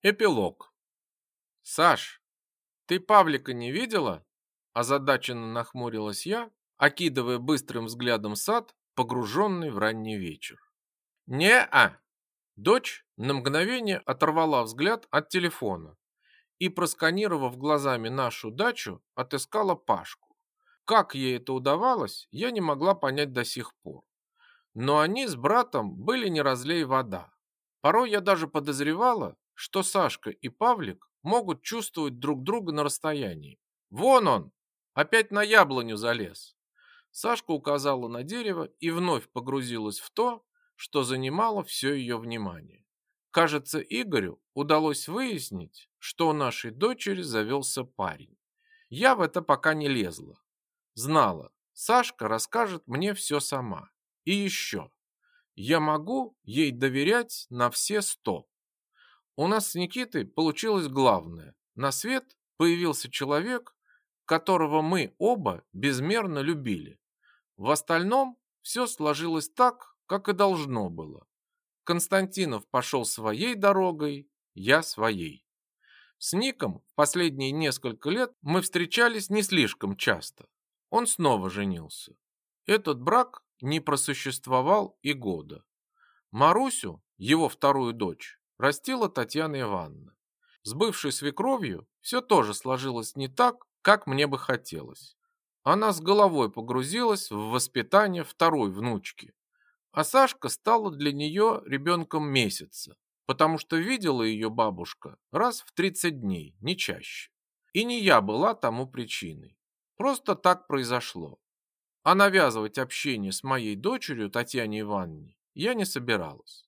Эпилог. «Саш, ты Павлика не видела?» Озадаченно нахмурилась я, окидывая быстрым взглядом сад, погруженный в ранний вечер. «Не-а!» Дочь на мгновение оторвала взгляд от телефона и, просканировав глазами нашу дачу, отыскала Пашку. Как ей это удавалось, я не могла понять до сих пор. Но они с братом были не разлей вода. Порой я даже подозревала, что Сашка и Павлик могут чувствовать друг друга на расстоянии. Вон он, опять на яблоню залез. Сашка указала на дерево и вновь погрузилась в то, что занимало все ее внимание. Кажется, Игорю удалось выяснить, что у нашей дочери завелся парень. Я в это пока не лезла. Знала, Сашка расскажет мне все сама. И еще, я могу ей доверять на все сто. У нас с Никитой получилось главное. На свет появился человек, которого мы оба безмерно любили. В остальном все сложилось так, как и должно было. Константинов пошел своей дорогой, я своей. С Ником последние несколько лет мы встречались не слишком часто. Он снова женился. Этот брак не просуществовал и года. Марусю, его вторую дочь, растила Татьяна Ивановна. С бывшей свекровью все тоже сложилось не так, как мне бы хотелось. Она с головой погрузилась в воспитание второй внучки. А Сашка стала для нее ребенком месяца, потому что видела ее бабушка раз в 30 дней, не чаще. И не я была тому причиной. Просто так произошло. А навязывать общение с моей дочерью Татьяне Ивановне я не собиралась.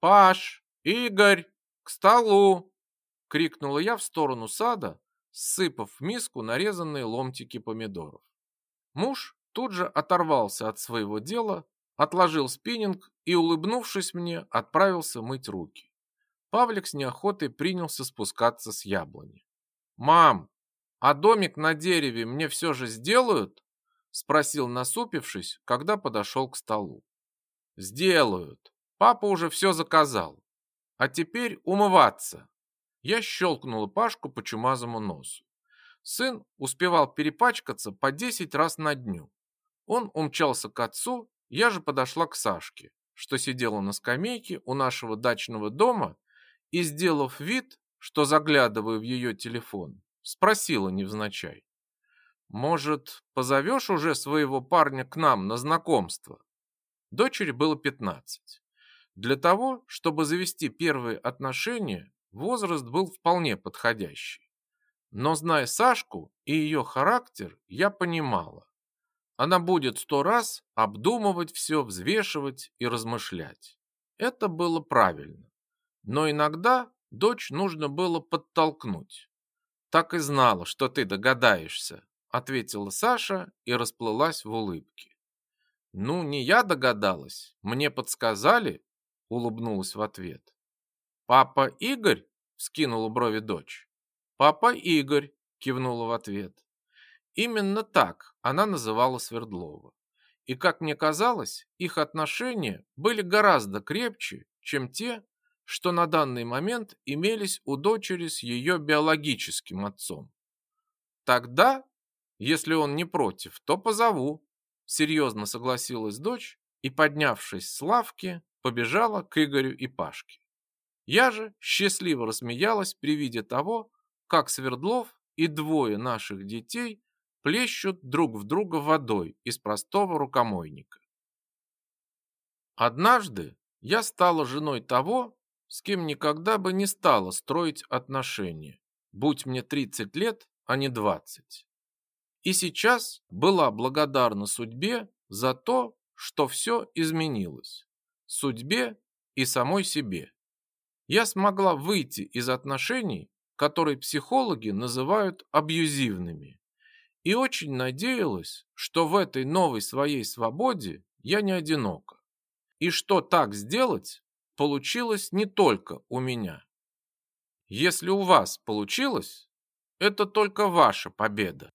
«Паш, «Игорь, к столу!» — крикнула я в сторону сада, сыпав в миску нарезанные ломтики помидоров. Муж тут же оторвался от своего дела, отложил спиннинг и, улыбнувшись мне, отправился мыть руки. Павлик с неохотой принялся спускаться с яблони. «Мам, а домик на дереве мне все же сделают?» — спросил, насупившись, когда подошел к столу. «Сделают. Папа уже все заказал. А теперь умываться. Я щелкнула Пашку по чумазому носу. Сын успевал перепачкаться по десять раз на дню. Он умчался к отцу, я же подошла к Сашке, что сидела на скамейке у нашего дачного дома и, сделав вид, что заглядываю в ее телефон, спросила невзначай. «Может, позовешь уже своего парня к нам на знакомство?» Дочери было пятнадцать. Для того, чтобы завести первые отношения, возраст был вполне подходящий. Но зная Сашку и ее характер, я понимала. Она будет сто раз обдумывать все, взвешивать и размышлять. Это было правильно. Но иногда дочь нужно было подтолкнуть. Так и знала, что ты догадаешься, ответила Саша и расплылась в улыбке. Ну, не я догадалась, мне подсказали, улыбнулась в ответ. Папа Игорь? вскинула брови дочь. Папа Игорь, кивнула в ответ. Именно так она называла Свердлова. И, как мне казалось, их отношения были гораздо крепче, чем те, что на данный момент имелись у дочери с ее биологическим отцом. Тогда, если он не против, то позову, серьезно согласилась дочь и, поднявшись с лавки, побежала к Игорю и Пашке. Я же счастливо рассмеялась при виде того, как Свердлов и двое наших детей плещут друг в друга водой из простого рукомойника. Однажды я стала женой того, с кем никогда бы не стала строить отношения, будь мне 30 лет, а не 20. И сейчас была благодарна судьбе за то, что все изменилось судьбе и самой себе. Я смогла выйти из отношений, которые психологи называют абьюзивными, и очень надеялась, что в этой новой своей свободе я не одинока, и что так сделать получилось не только у меня. Если у вас получилось, это только ваша победа.